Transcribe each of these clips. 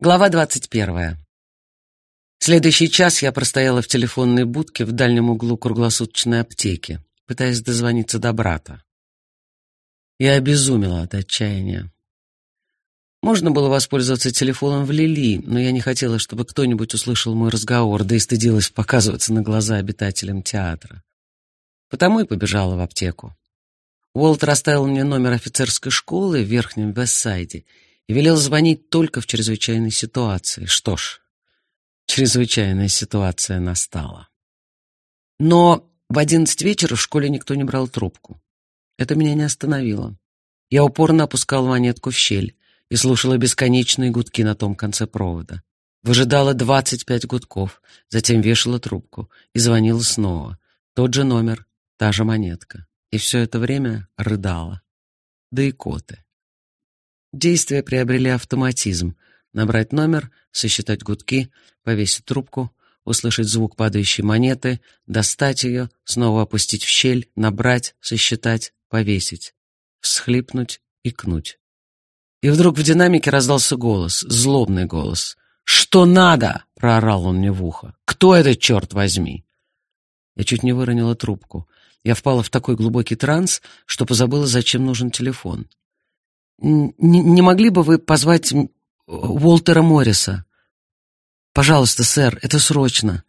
Глава двадцать первая. Следующий час я простояла в телефонной будке в дальнем углу круглосуточной аптеки, пытаясь дозвониться до брата. Я обезумела от отчаяния. Можно было воспользоваться телефоном в Лили, но я не хотела, чтобы кто-нибудь услышал мой разговор, да и стыдилась показываться на глаза обитателям театра. Потому и побежала в аптеку. Уолтер оставил мне номер офицерской школы в Верхнем Вестсайде и велел звонить только в чрезвычайной ситуации. Что ж, чрезвычайная ситуация настала. Но в одиннадцать вечера в школе никто не брал трубку. Это меня не остановило. Я упорно опускал монетку в щель и слушала бесконечные гудки на том конце провода. Выжидала двадцать пять гудков, затем вешала трубку и звонила снова. Тот же номер, та же монетка. И все это время рыдала. Да и коты. Действия приобрели автоматизм. Набрать номер, сосчитать гудки, повесить трубку, услышать звук падающей монеты, достать ее, снова опустить в щель, набрать, сосчитать, повесить, всхлипнуть, икнуть. И вдруг в динамике раздался голос, злобный голос. «Что надо?» — проорал он мне в ухо. «Кто это, черт возьми?» Я чуть не выронила трубку. Я впала в такой глубокий транс, что позабыла, зачем нужен телефон. «Не, не могли бы вы позвать Уолтера Морриса?» «Пожалуйста, сэр, это срочно.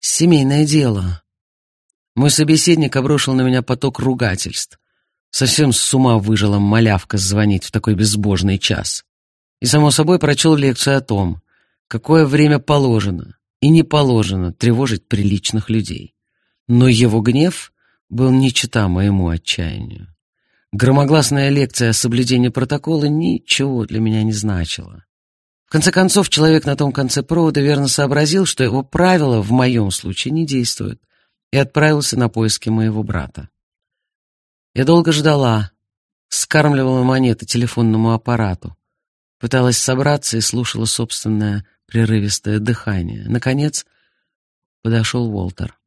Семейное дело». Мой собеседник обрушил на меня поток ругательств. Совсем с ума выжила малявка звонить в такой безбожный час. И, само собой, прочел лекцию о том, какое время положено и не положено тревожить приличных людей. Но его гнев был не чета моему отчаянию. Громогласная лекция о соблюдении протокола ничего для меня не значила. В конце концов, человек на том конце провода верно сообразил, что его правила в моем случае не действуют, и отправился на поиски моего брата. Я долго ждала, скармливала монеты телефонному аппарату, пыталась собраться и слушала собственное прерывистое дыхание. Наконец подошел Уолтер.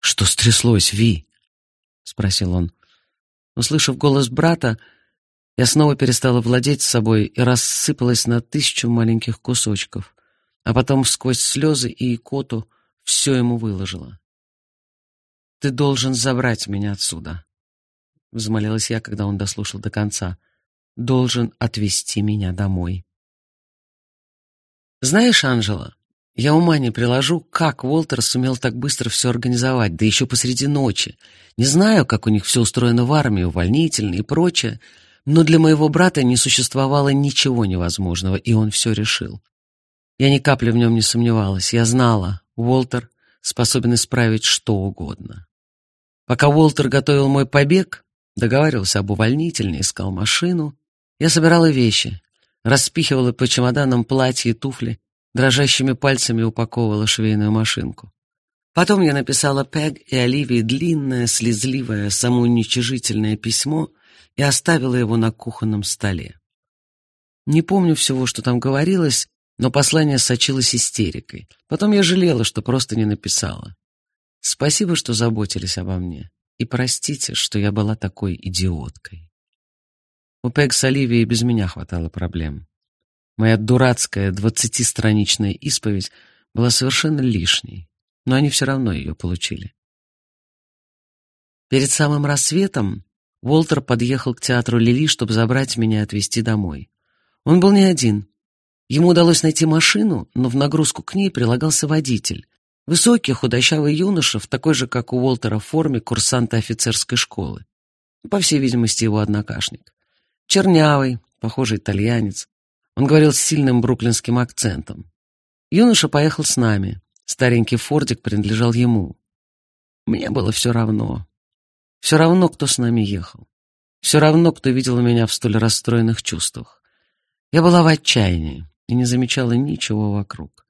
«Что стряслось, Ви?» — спросил он. Услышав голос брата, я снова перестала владеть собой и рассыпалась на тысячу маленьких кусочков, а потом сквозь слезы и икоту все ему выложила. «Ты должен забрать меня отсюда», — взмолилась я, когда он дослушал до конца. «Должен отвезти меня домой». «Знаешь, Анжела, я ума не приложу, как Уолтер сумел так быстро все организовать, да еще посреди ночи. Не знаю, как у них все устроено в армии, увольнительные и прочее, но для моего брата не существовало ничего невозможного, и он все решил. Я ни капли в нем не сомневалась. Я знала, Уолтер способен исправить что угодно. Пока Уолтер готовил мой побег, договаривался об увольнительной, искал машину, я собирала вещи, распихивала по чемоданам платья и туфли, дрожащими пальцами упаковывала швейную машинку. Потом я написала Пег и Оливии длинное, слезливое, самоуничижительное письмо и оставила его на кухонном столе. Не помню всего, что там говорилось, но послание сочилось истерикой. Потом я жалела, что просто не написала. Спасибо, что заботились обо мне. И простите, что я была такой идиоткой. У Пег с Оливией без меня хватало проблем. Моя дурацкая двадцатистраничная исповедь была совершенно лишней, но они все равно ее получили. Перед самым рассветом Уолтер подъехал к театру Лили, чтобы забрать меня и отвезти домой. Он был не один. Ему удалось найти машину, но в нагрузку к ней прилагался водитель. Высокий, худощавый юноша, в такой же, как у Уолтера, форме курсанта офицерской школы. По всей видимости, его однокашник. Чернявый, похожий итальянец, он говорил с сильным бруклинским акцентом. Юноша поехал с нами. Старенький фордик принадлежал ему. Мне было все равно. Все равно, кто с нами ехал. Все равно, кто видел меня в столь расстроенных чувствах. Я была в отчаянии и не замечала ничего вокруг.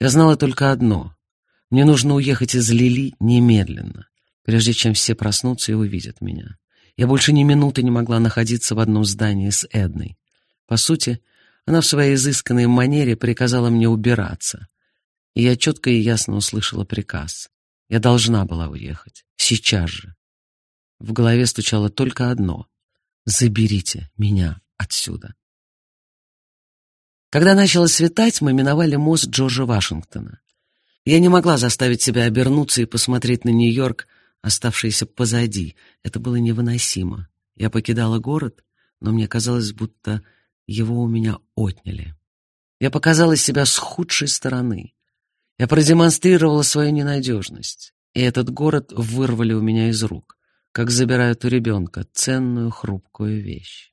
Я знала только одно. Мне нужно уехать из Лили немедленно, прежде чем все проснутся и увидят меня. Я больше ни минуты не могла находиться в одном здании с Эдной. По сути, она в своей изысканной манере приказала мне убираться. И я четко и ясно услышала приказ. Я должна была уехать. Сейчас же. В голове стучало только одно. «Заберите меня отсюда». Когда начало светать, мы миновали мост Джорджа Вашингтона. Я не могла заставить себя обернуться и посмотреть на Нью-Йорк, оставшийся позади. Это было невыносимо. Я покидала город, но мне казалось, будто его у меня отняли. Я показала себя с худшей стороны. Я продемонстрировала свою ненадежность. И этот город вырвали у меня из рук, как забирают у ребенка ценную хрупкую вещь.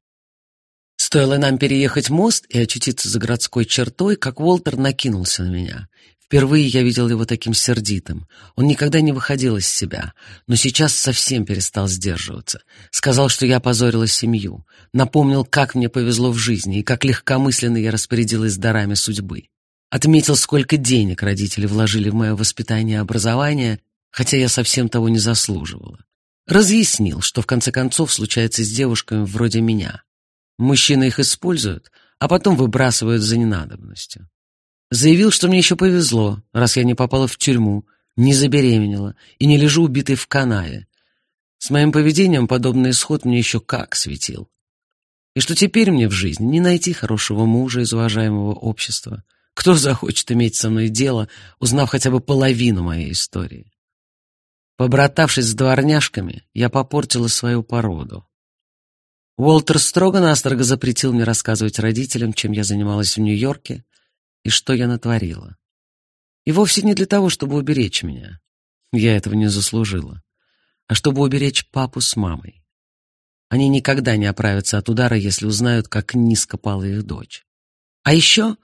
Стоило нам переехать мост и очутиться за городской чертой, как Уолтер накинулся на меня. Впервые я видел его таким сердитым. Он никогда не выходил из себя, но сейчас совсем перестал сдерживаться. Сказал, что я позорила семью. Напомнил, как мне повезло в жизни и как легкомысленно я распорядилась дарами судьбы. Отметил, сколько денег родители вложили в мое воспитание и образование, хотя я совсем того не заслуживала. Разъяснил, что в конце концов случается с девушками вроде меня. Мужчины их используют, а потом выбрасывают за ненадобностью. Заявил, что мне еще повезло, раз я не попала в тюрьму, не забеременела и не лежу убитой в канаве. С моим поведением подобный исход мне еще как светил. И что теперь мне в жизни не найти хорошего мужа из уважаемого общества. Кто захочет иметь со мной дело, узнав хотя бы половину моей истории? Побратавшись с дворняжками, я попортила свою породу. Уолтер строго-настрого запретил мне рассказывать родителям, чем я занималась в Нью-Йорке, и что я натворила. И вовсе не для того, чтобы уберечь меня. Я этого не заслужила. А чтобы уберечь папу с мамой. Они никогда не оправятся от удара, если узнают, как низко пала их дочь. А еще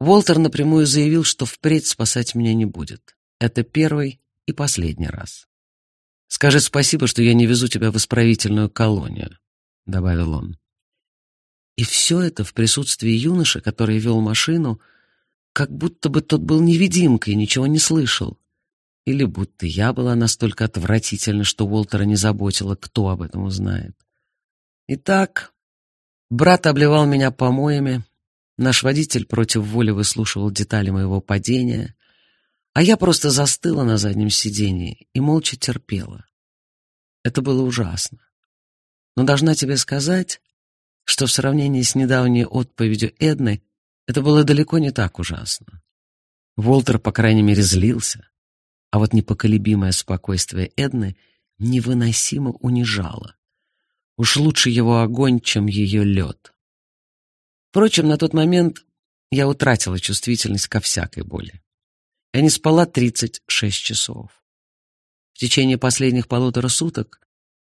Уолтер напрямую заявил, что впредь спасать меня не будет. Это первый и последний раз. «Скажи спасибо, что я не везу тебя в исправительную колонию», — добавил он. И все это в присутствии юноши, который вел машину, — как будто бы тот был невидимкой и ничего не слышал. Или будто я была настолько отвратительна, что Уолтера не заботила, кто об этом узнает. Итак, брат обливал меня помоями, наш водитель против воли выслушивал детали моего падения, а я просто застыла на заднем сидении и молча терпела. Это было ужасно. Но должна тебе сказать, что в сравнении с недавней отповедью Эдны это было далеко не так ужасно. Волтер, по крайней мере, злился, а вот непоколебимое спокойствие Эдны невыносимо унижало. Уж лучше его огонь, чем ее лед. Впрочем, на тот момент я утратила чувствительность ко всякой боли. Я не спала 36 часов. В течение последних полутора суток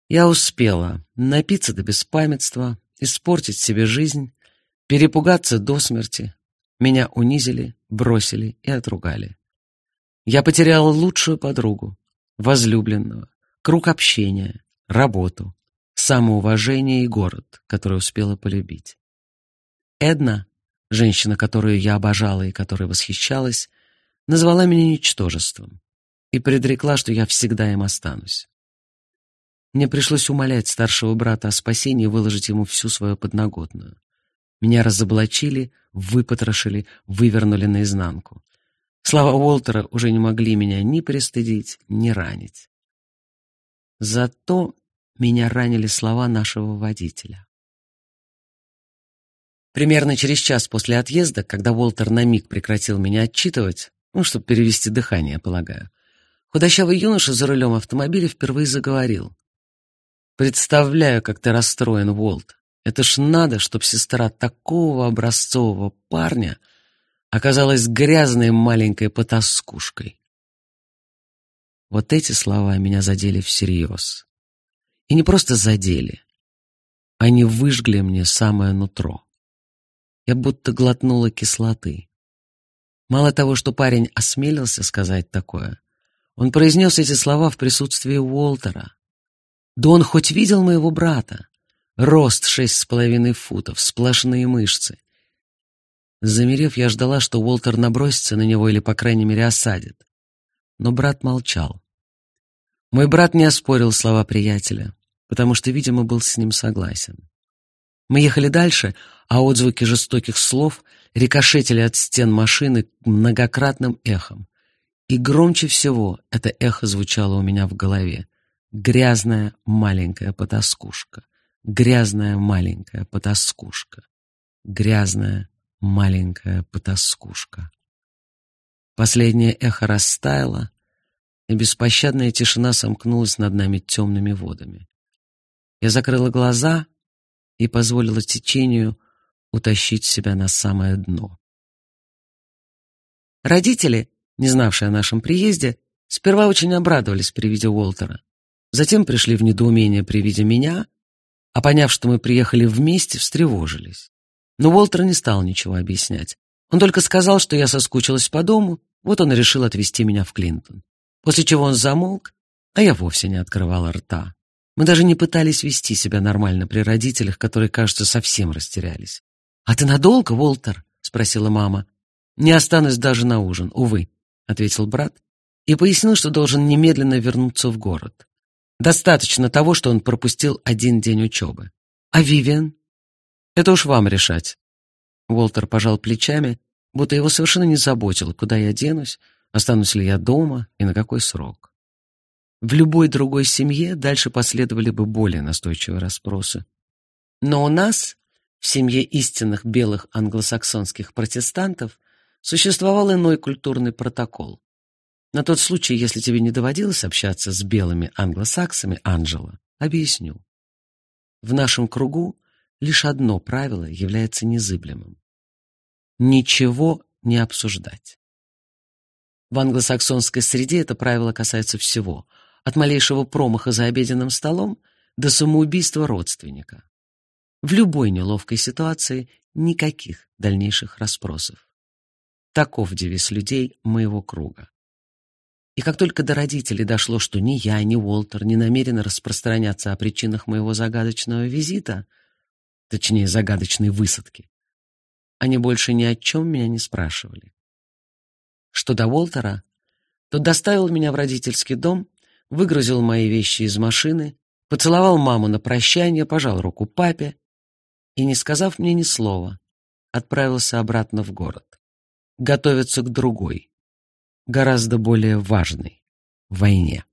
я успела напиться до беспамятства, испортить себе жизнь, перепугаться до смерти. Меня унизили, бросили и отругали. Я потеряла лучшую подругу, возлюбленного, круг общения, работу, самоуважение и город, который успела полюбить. Эдна, женщина, которую я обожала и которой восхищалась, назвала меня ничтожеством и предрекла, что я всегда им останусь. Мне пришлось умолять старшего брата о спасении и выложить ему всю свою подноготную. Меня разоблачили, выпотрошили, вывернули наизнанку. Слова Уолтера уже не могли меня ни пристыдить, ни ранить. Зато меня ранили слова нашего водителя. Примерно через час после отъезда, когда Уолтер на миг прекратил меня отчитывать, ну, чтобы перевести дыхание, полагаю, худощавый юноша за рулем автомобиля впервые заговорил. «Представляю, как ты расстроен, Уолт. Это ж надо, чтоб сестра такого образцового парня оказалась грязной маленькой потаскушкой. Вот эти слова меня задели всерьез. И не просто задели. Они выжгли мне самое нутро. Я будто глотнула кислоты. Мало того, что парень осмелился сказать такое, он произнес эти слова в присутствии Уолтера. Да он хоть видел моего брата. Рост шесть с половиной футов, сплошные мышцы. Замерев, я ждала, что Уолтер набросится на него или, по крайней мере, осадит. Но брат молчал. Мой брат не оспорил слова приятеля, потому что, видимо, был с ним согласен. Мы ехали дальше, а отзвуки жестоких слов рикошетили от стен машины многократным эхом. И громче всего это эхо звучало у меня в голове. Грязная маленькая потаскушка. Грязная маленькая потаскушка. Грязная маленькая потаскушка. Последнее эхо растаяло, и беспощадная тишина сомкнулась над нами темными водами. Я закрыла глаза и позволила течению утащить себя на самое дно. Родители, не знавшие о нашем приезде, сперва очень обрадовались при виде Уолтера. Затем пришли в недоумение при виде меня, а поняв, что мы приехали вместе, встревожились. Но Уолтер не стал ничего объяснять. Он только сказал, что я соскучилась по дому, вот он и решил отвезти меня в Клинтон. После чего он замолк, а я вовсе не открывала рта. Мы даже не пытались вести себя нормально при родителях, которые, кажется, совсем растерялись. «А ты надолго, Уолтер?» — спросила мама. «Не останусь даже на ужин, увы», — ответил брат и пояснил, что должен немедленно вернуться в город. Достаточно того, что он пропустил один день учебы. «А Вивиан?» «Это уж вам решать». Уолтер пожал плечами, будто его совершенно не заботило, куда я денусь, останусь ли я дома и на какой срок. В любой другой семье дальше последовали бы более настойчивые расспросы. Но у нас в семье истинных белых англосаксонских протестантов существовал иной культурный протокол. На тот случай, если тебе не доводилось общаться с белыми англосаксами, Анжела, объясню. В нашем кругу лишь одно правило является незыблемым. Ничего не обсуждать. В англосаксонской среде это правило касается всего, от малейшего промаха за обеденным столом до самоубийства родственника. В любой неловкой ситуации никаких дальнейших расспросов. Таков девиз людей моего круга. И как только до родителей дошло, что ни я, ни Уолтер не намерены распространяться о причинах моего загадочного визита, точнее, загадочной высадки, они больше ни о чем меня не спрашивали. Что до Уолтера, то доставил меня в родительский дом, выгрузил мои вещи из машины, поцеловал маму на прощание, пожал руку папе и, не сказав мне ни слова, отправился обратно в город. Готовиться к другой, гораздо более важной войне.